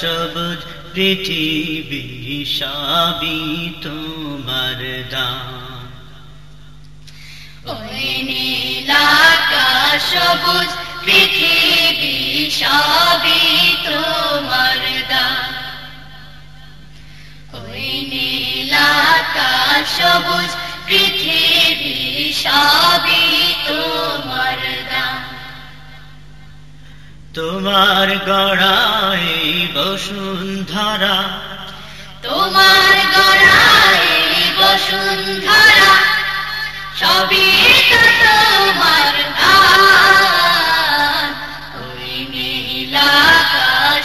সবুজ পৃথিবী সবই তোমার দান। ওই নীলাকাশ সবুজ পৃথিবী সবই তোমার দান। ওই নীলাকাশ সবুজ তোমার গড়াই বসুন্ধরা। তোমার গড়াই বসুন্ধরা, সবই তোমার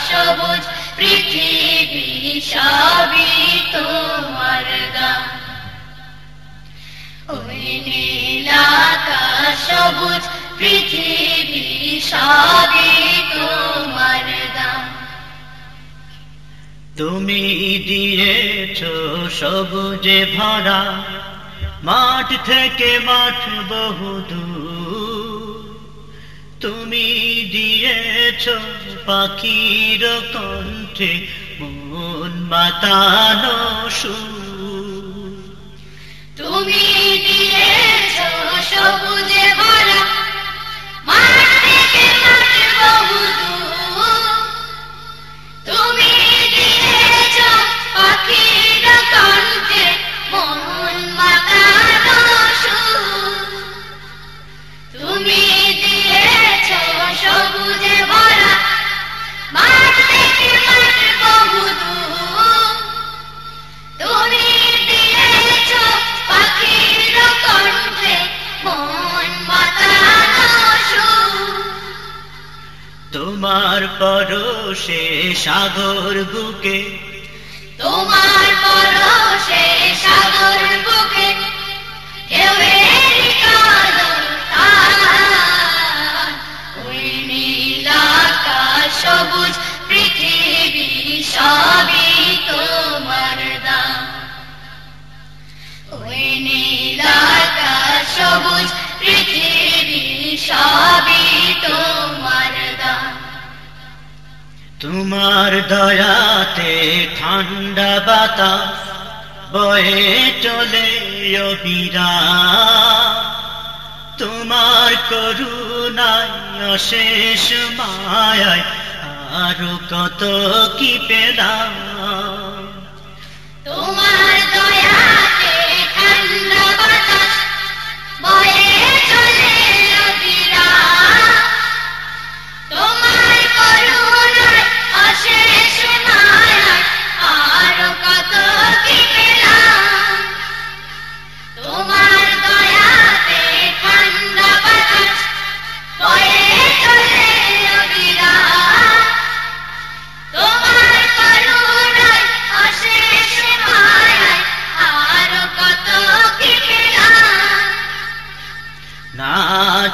সবুজ পৃথিবী, সবই তোমার ওই নীলাকাশ সবুজ পৃথিবী সবই তোমার দান তুমি দিয়েছ সবুজে ভরা মাঠ থেকে মাঠ বহুদূর তুমি দিয়েছ পাখির কণ্ঠে মন মাতানো সুর। তুমি দিয়েছ সবুজে ভরা পরশে সাগর বুকে। তোমার তোমার দয়াতে ঠান্ডা বাতাস বয়ে চলে অবিরা তোমার করুণায় অশেষ মায় আরও কত কি পেলাম?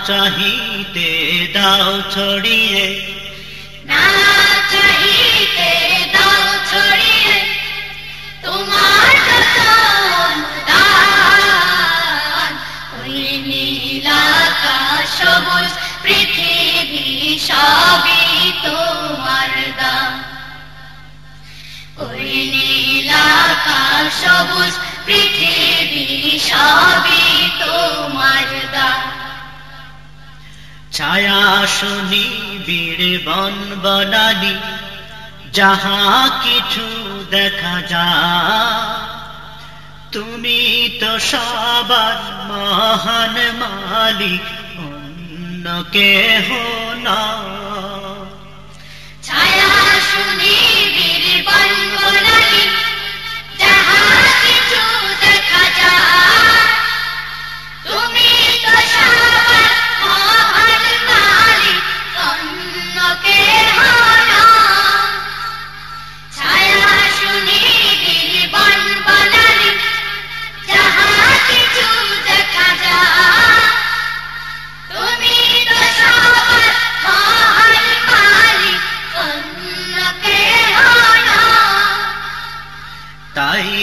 চাহিতে দাও ছড়িয়ে। না চাহিতে দাও ছড়িয়ে, তোমার সবুজ পৃথিবী, সবই তোমার দান। ওই নীলাকাশ সবুজ পৃথিবী, সবই তোমার দান। ছায়া শুনি বীর বন বনানি, যাহা কিছু দেখা যা তুমি তো সবার মহান মালিক, অন্য কেহ না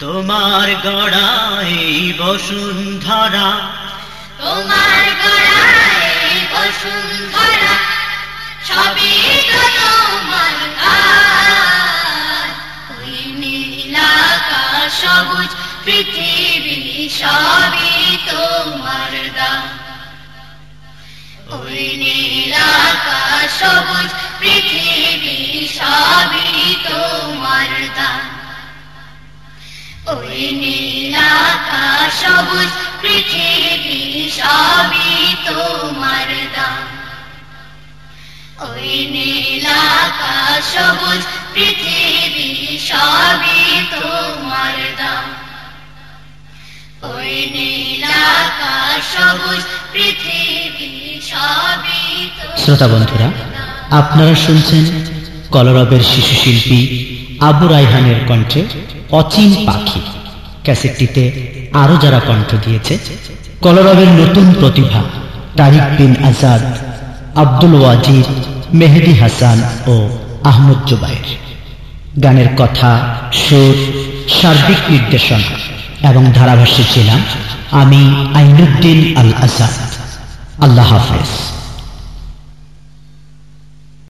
তোমার গড়া এই বসুন্ধরা তোমার ওই সবুজ পৃথিবী, সবই তোমার দাম। ওই নীল সবুজ পৃথিবী, সবই তোমার দাম। ওই নীল আকাশ, সবুজ পৃথিবী, সবই তোমার দাম। ওই নীল আকাশ, সবুজ পৃথিবী, সবই তোমার দাম। ওই নীল আকাশ, সবুজ পৃথিবী, সবই শ্রোতা বন্ধুরা, আপনারা শুনছেন কলরবের শিশু শিল্পী আবু রাইহানের কণ্ঠে অচিন পাখি। ক্যাসেটটিতে আরও যারা কণ্ঠ দিয়েছে, কলরবের নতুন প্রতিভা, তারিক বিন আজাদ, আব্দুল ওয়াজির, মেহেদি হাসান ও আহমদ জুবাইর। গানের কথা, সুর, সার্বিক নির্দেশনা এবং ধারাভাষ্যে ছিলাম আমি আইনুদ্দিন আল আসাদ আল্লাহ হাফেজ।